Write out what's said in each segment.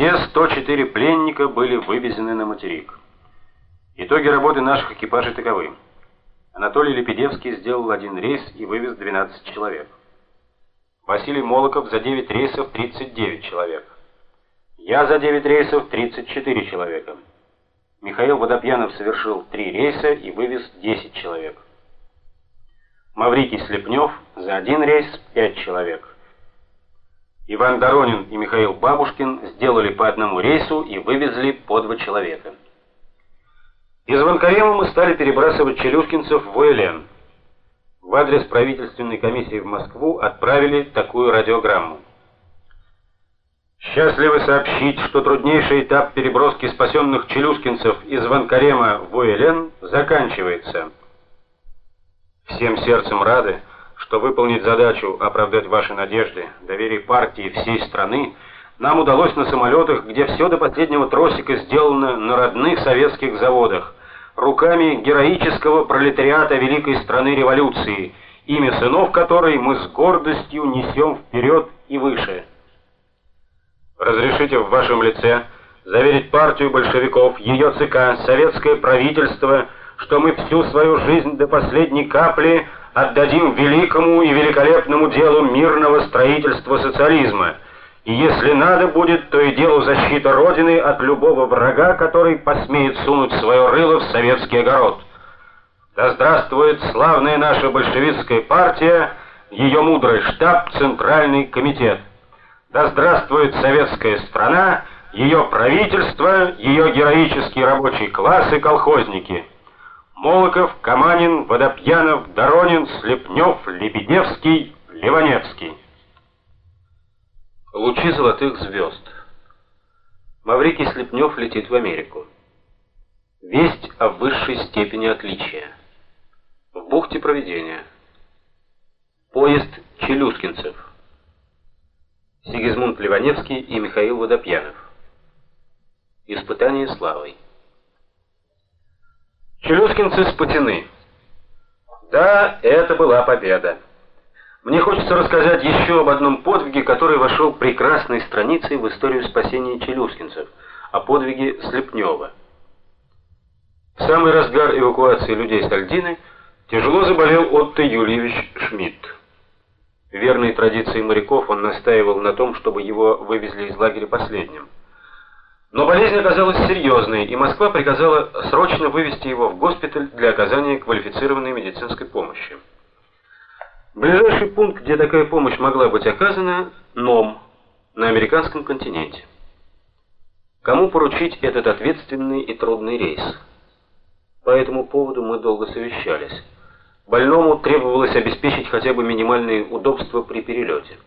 все 104 пленника были вывезены на материк. Итоги работы наших экипажей таковы. Анатолий Лепедевский сделал один рейс и вывез 12 человек. Василий Молоков за 9 рейсов 39 человек. Я за 9 рейсов 34 человека. Михаил Водопьянов совершил 3 рейса и вывез 10 человек. Маврикий Слепнев за один рейс 5 человек. Иван Доронин и Михаил Бабушкин сделали по одному рейсу и вывезли по два человека. Из Ванкарема мы стали перебрасывать челюскинцев в УЛН. В адрес правительственной комиссии в Москву отправили такую радиограмму. Счастливы сообщить, что труднейший этап переброски спасенных челюскинцев из Ванкарема в УЛН заканчивается. Всем сердцем рады, что выполнить задачу оправдать ваши надежды, доверие партии всей страны нам удалось на самолетах, где все до последнего тросика сделано на родных советских заводах руками героического пролетариата великой страны революции, имя сынов которой мы с гордостью несем вперед и выше. Разрешите в вашем лице заверить партию большевиков, ее ЦК, советское правительство, что мы всю свою жизнь до последней капли отдадим великому и великолепному делу мирного строительства социализма – и если надо будет, то и делу защита Родины от любого врага, который посмеет сунуть свое рыло в советский огород. Да здравствует славная наша большевистская партия, ее мудрый штаб, Центральный комитет. Да здравствует советская страна, ее правительство, ее героический рабочий класс и колхозники. Молоков, Каманин, Водопьянов, Доронин, Слепнев, Лебедевский, Ливаневский. Лучи золотых звезд. Маврикий Слепнев летит в Америку. Весть о высшей степени отличия. В бухте проведения. Поезд Челюскинцев. Сигизмунд Ливаневский и Михаил Водопьянов. Испытание славой. Челюскинцы спотены. Да, это была победа. Мне хочется рассказать еще об одном подвиге, который вошел прекрасной страницей в историю спасения челюскинцев, о подвиге Слепнева. В самый разгар эвакуации людей с Альдины тяжело заболел Отто Юльевич Шмидт. Верной традиции моряков он настаивал на том, чтобы его вывезли из лагеря последним. Но болезнь оказалась серьезной, и Москва приказала срочно вывести его в госпиталь для оказания квалифицированной медицинской помощи. Ближайший пункт, где такая помощь могла быть оказана, Ном, на американском континенте. Кому поручить этот ответственный и трудный рейс? По этому поводу мы долго совещались. Больному требовалось обеспечить хотя бы минимальные удобства при перелете.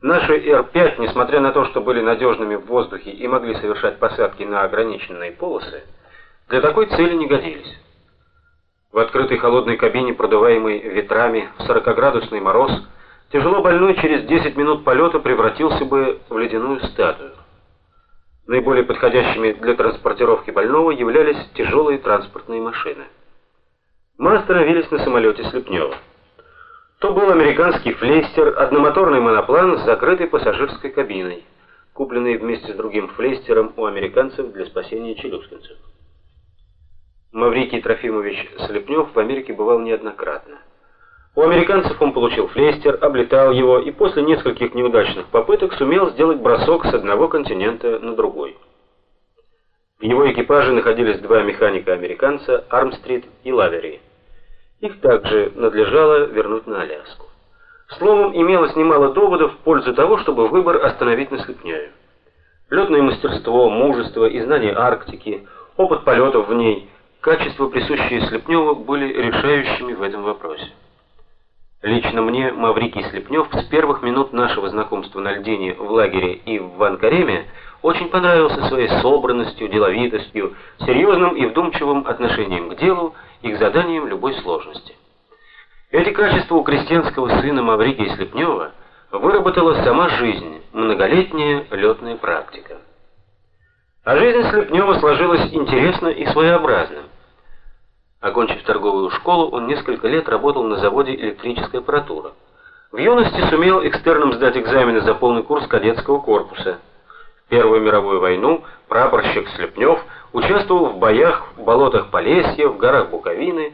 Наши Р-5, несмотря на то, что были надежными в воздухе и могли совершать посадки на ограниченные полосы, для такой цели не годились. В открытой холодной кабине, продуваемой ветрами, в 40-градусный мороз, тяжело больной через 10 минут полета превратился бы в ледяную статую. Наиболее подходящими для транспортировки больного являлись тяжелые транспортные машины. Мы остановились на самолете Слепнева. То был американский флейстер, одномоторный моноплан с закрытой пассажирской кабиной, купленный вместе с другим флейстером у американцев для спасения челюскинцев. Маврикий Трофимович Слепнев в Америке бывал неоднократно. У американцев он получил флейстер, облетал его и после нескольких неудачных попыток сумел сделать бросок с одного континента на другой. В его экипаже находились два механика-американца, Армстрит и Лавери. Их также надлежало вернуть на Аляску. Словом, имелось немало доводов в пользу того, чтобы выбор остановить на Слепняю. Летное мастерство, мужество и знание Арктики, опыт полетов в ней – Качества, присущие Слепневу, были решающими в этом вопросе. Лично мне Маврикий Слепнев с первых минут нашего знакомства на льдине в лагере и в Ванкареме очень понравился своей собранностью, деловитостью, серьезным и вдумчивым отношением к делу и к заданиям любой сложности. Эти качества у крестьянского сына Маврикия Слепнева выработала сама жизнь, многолетняя летная практика. А жизнь Слепнева сложилась интересно и своеобразно. Окончив торговую школу, он несколько лет работал на заводе электрической аппаратуры. В юности сумел экстерном сдать экзамены за полный курс кадетского корпуса. Первую мировую войну прапорщик Слепнев участвовал в боях в болотах Полесья, в горах Буковины